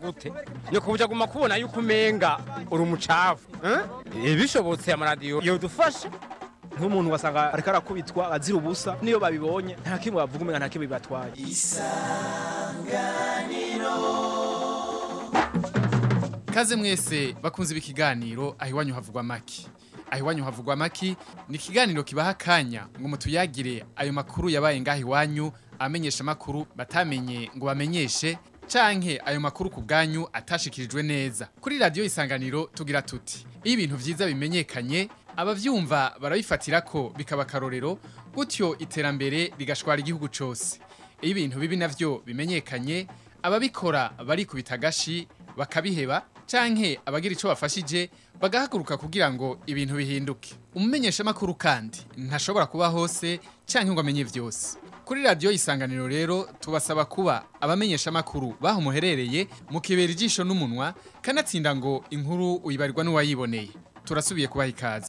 gute nyoko ujya guma kubona yuko umenga uri umucafu eh? bishobotse amaradiyo yodufashe nk'umuntu wasanga ariko arakubitwa azira ubusa niyo babibonye nta kimwe bavuga umenga nta kimwe bibatwaye kaze mwese bakunze ibi kiganiro aho iwanyu havugwa make aho iwanyu havugwa amaki ni ikiganiro kibaha akanya ngo mutuyagire ayo makuru yabaye ngaho iwanyu abamenyesha amakuru batamenye ngo bamenyeshe canke ayo makuru ku bwanyu atashikirijwe neza kuri Radio isanganiro tugira tuti iyo ibintu byiza bimenyekanye abavyumva barabifatira ko bikaba akarorero gutyo iterambere rigashwara igihugu cyose ibintu bibi navyo bimenyekanye ababikora barikubita agashi bakabiheba canke abagira ico bafashije bagahaguruka kugira ngo ibintu bihinduke umumenyesha kandi ntashobora kuba hose canke ngo amenye vyose kuri radiyo isanganiro rero tubasaba kuba abamenyesha amakuru baho muherereye mukibera ijisho n'umunwa kanatsinda ngo inkuru uyibarirwa n'uwayiboneye turasubiye kubaha ikaze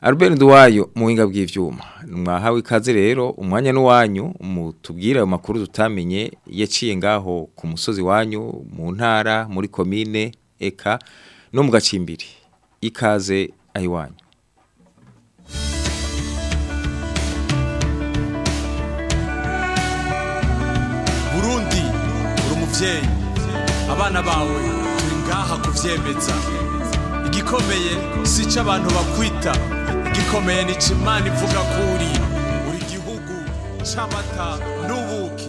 Albert Duwayo muhinga bw'ivyuma mwahawe ikaze rero umwanya n'uwanyu mutubwire ayo makuru tutamenye yaciye ngaho ku musozi wanyu mu ntara muri komine eka no mu gacimbiri ikaze ayiwanyu Burundi uri umuvyeyi abana bawe turi ngaha kuvyemeza igikomeye si ico abantu bakwita igikomeye ni imana ivuga kuri buri gihugu cy'amata n'ubuki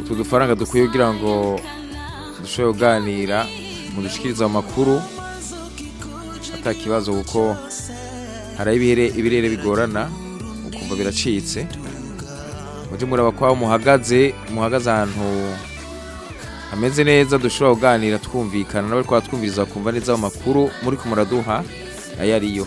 utu dufaranga dukwiye kugira ngo dushobore kuganira mudushikiriza amakuru ata kibazo kuko hari ibirere bigorana ukumva biracitse mujye muraba ko muhagaze muhagaze ahantu hameze neza dushobora kuganira twumvikana nawe twatwumviriza kumva neza amakuru muri kumuraduha ayo ariyo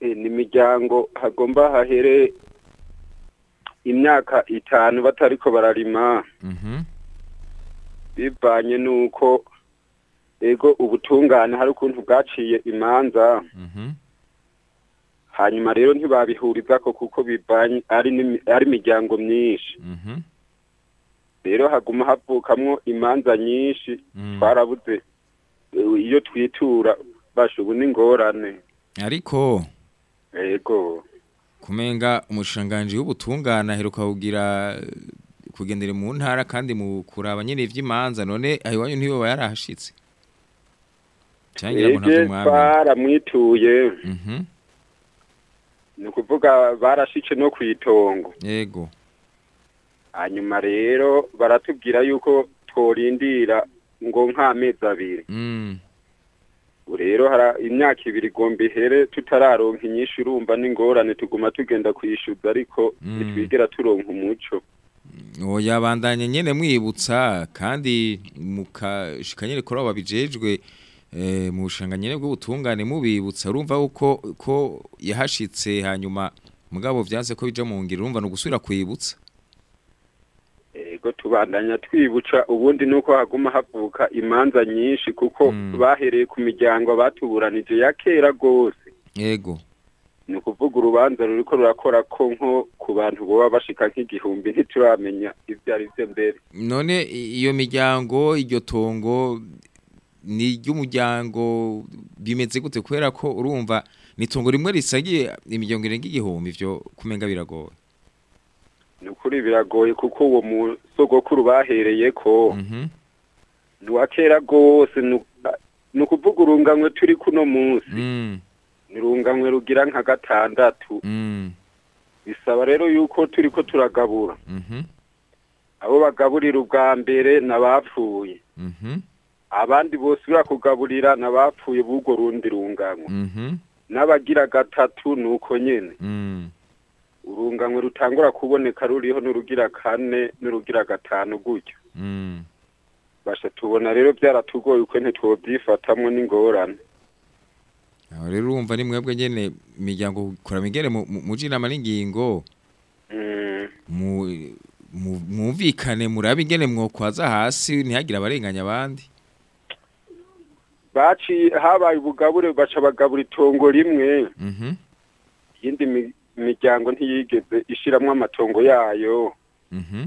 e, ni imiryango hagomba hahere imyaka itanu batariko bararima mhm. bivanye n'uko yego ubutungane hari ukuntu bwaciye imanza hanyuma rero ntibabihuriza ko kuko bivanye ari imiryango myinshi mhm. rero haguma havukamwo imanza nyinshi mhm. twarabuze eh, iyo twitura basha ubu n'ingorane ariko yego kumenga umushinganji w'ubutungane aheruka kugira eh, kugendera mu ntara kandi mu kuraba nyine iby'imanza none ahiwanyu ntiwe yarahashitse cyangwa ngo ntabwo mwaramwituye mhm ni ukuvuga barashice no ku itongo yego hanyuma rero baratubwira yuko tworindira ngo nk'amezi abiri mm. rero imyaka ibiri igomba ihere tutararonka inyinshi urumva n'ingorane tuguma tugenda kwishyuza ariko mm. ntitwigera turonka umuco mm. yabandanye nyine mwibutsa kandi mukashika nyine kuri Eh, mu bushinga bw'ubutungane mubibutsa urumva uko ko yahashitse hanyuma mugabo byanze ko bijya mu ngiro urumva ni ugusubira kwibutsa ego tubandanya twibutsa ubundi ni uko haguma havuka imanza nyinshi kuko mm. bahereye ku miryango batuburanije ya kera rwose yego ni ukuvuga urubanza ruri ko rurakora ko nko ku bantu baba bashika nk'igihumbi ntituramenya ibyo ari byo mbere none iyo miryango iryo tongo ni ry'umuryango bimeze gute kubera ko urumva ni rimwe risagiye imiryango irenga igihumbi ibyo kumenga biragoye nukuri biragoye kuko uwo musogokuru bahereye ko mhm. ni uwa kera ni ukuvuga urunganwe turi kuno munsi mm. ni urunganwe rugira nka gatandatu mm. bisaba rero yuko turi ko turagabura mhm. abo bagaburira ubwa mbere mm abapfuye mhm. abandi bose birakugaburira n'abapfuye b'urwo rundi runganwa mhm. n'abagira gatatu ni uko nyine mm. urunganwe rutangura kuboneka ruriho n'urugira kane n'urugira gatanu gutyo mm. basha tubona rero byaratugoye uko ntitwobyifatamwo n'ingorane aho rero urumva ni mwebwe nyine imiryango ikora migere mu jinama n'ingingo mm. mwumvikane murabe ingene mwokwaza hasi ntihagire abarenganya abandi baciye habaye ubugabure baca bagabura itongo rimwe mhm. iyindi miryango ntiyigeze ishyiramo amatongo yayo mhm.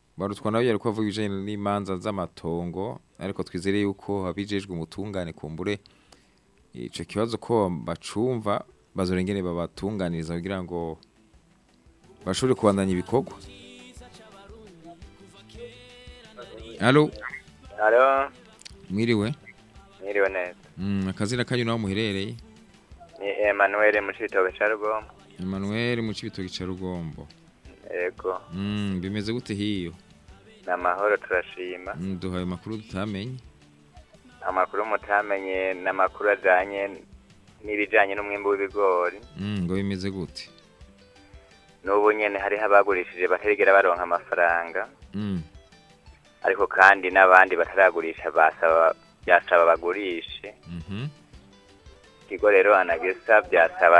barutwa nawe yari kuvuga ibijyanye n'imanza z'amatongo ariko twizere yuko abijejwe umutungane kumbure icyo kibazo ko bacumva bazorengere babatunganiriza kugira ngo bashobore kubandanya ibikorwa halo halo mwiriwe mwiriwe neza mm, akazina kanyu naho muherereye ni emanuweli mu cibitoki ca rugombo mu cibitoki ca rugombo yego mm, bimeze gute hiyo ni amahoro turashima mm, duhaye amakuru tutamenye amakuru mutamenye ni amakuru ajyanye n'ibijyanye n'umwembe w'ibigori mm, ngo bimeze gute n'ubu nyine hariho abagurishije batarigera baronka amafaranga ariko kandi n'abandi bataragurisha byasaba bagurishe ikigo mm-hmm. rero anagisaba byasaba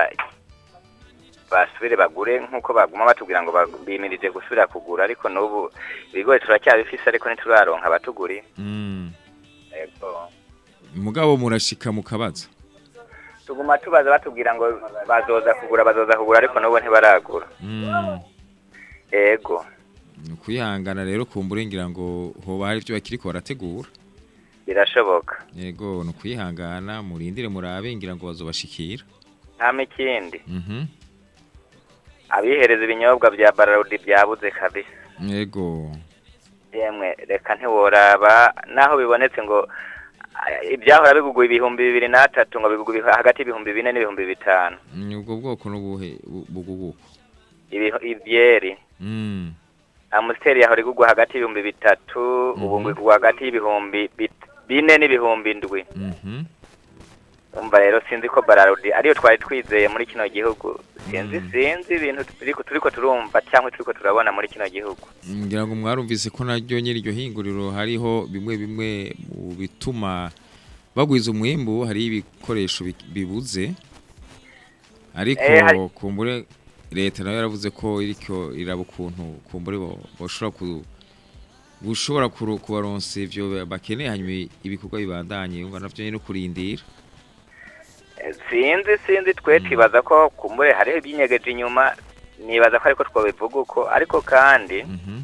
basubire bagure nk'uko baguma batubwira ngo bimirije gusubira kugura ariko n'ubu ibigori turacyabifise ariko ntituraronka abatuguri mm. mugabo murashika mukabaza tuguma tubaza batubwira ngo bazoza kugura bazoza kugura ariko n'ubu ntibaragura mm. yego ni ukwihangana rero kumbura ngira ngo hoba hari ibyo bakiri barategura birashoboka yego ni ukwihangana murindire murabe ngira ngo bazobashikira nta mikindi mhm. abihereza ibinyobwa bya bararudi byabuze kabisa yego yemwe reka ntiworaba naho bibonetse ngo ibyahora biguguye ibihumbi bibiri n'atatu ngo biguguye hagati y'ibihumbi bine n'ibihumbi bitanu ni ubwo bwoko n'ubuhe bugugu ibyeri mm. amusiteri yahora igugwa hagati y'ibihumbi bitatu mm-hmm. ubu ngo hagati y'ibihumbi bine n'ibihumbi ndwi mm-hmm. umva rero sinzi ko bararudi ariyo twari twizeye muri kino gihugu sinzi mm. sinzi ibintu turi ko turumva cyangwa turi ko turabona muri kino gihugu ngira ngo mwarumvise ko naryo nyiri iryo hinguriro hariho bimwe bimwe mu bituma bagwiza umwimbu hari ibikoresho bibuze ariko eh, kumbure leta nayo yaravuze ko iriko iraba ukuntu kumbure bashobora ku bushobora kubaronsa ibyo bakeneye hanyuma ibikorwa bibandanye wumva navyo nyine kurindira sinzi sinzi twe twibaza mm. ko ku mure hariho ibyinyegeje inyuma nibaza ko ariko twabivuga uko ariko kandi mhm.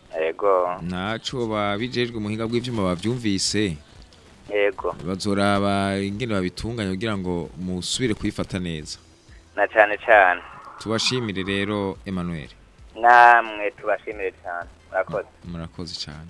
ntacu babijejwe umuhinga bw'ibyuma babyumvise yego bazoraba ingene babitunganya kugira ngo musubire kuyifata neza na cyane cyane tubashimire rero Emmanuel namwe tubashimire cyane murakoze murakoze cyane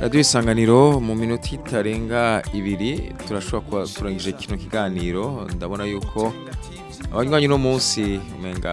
radiyo isanganiro mu minota itarenga ibiri turashobora kuba turangije kino kiganiro ndabona yuko abanywanyi uno munsi umenga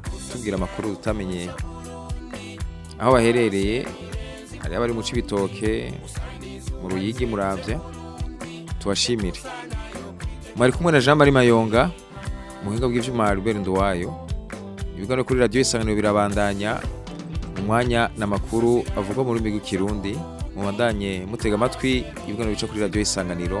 baratubwira amakuru tutamenye aho baherereye hari abari mu Cibitoke mu ruyigi murabya tubashimire mwari kumwe na jean marie mayonga muhinga bw'ibyuma Albert Nduwayo ibiganiro kuri radiyo isanganiro birabandanya umwanya ni amakuru avugwa mu rurimi rw'ikirundi mubandanye mutega amatwi ibiganiro bica kuri radiyo y'isanganiro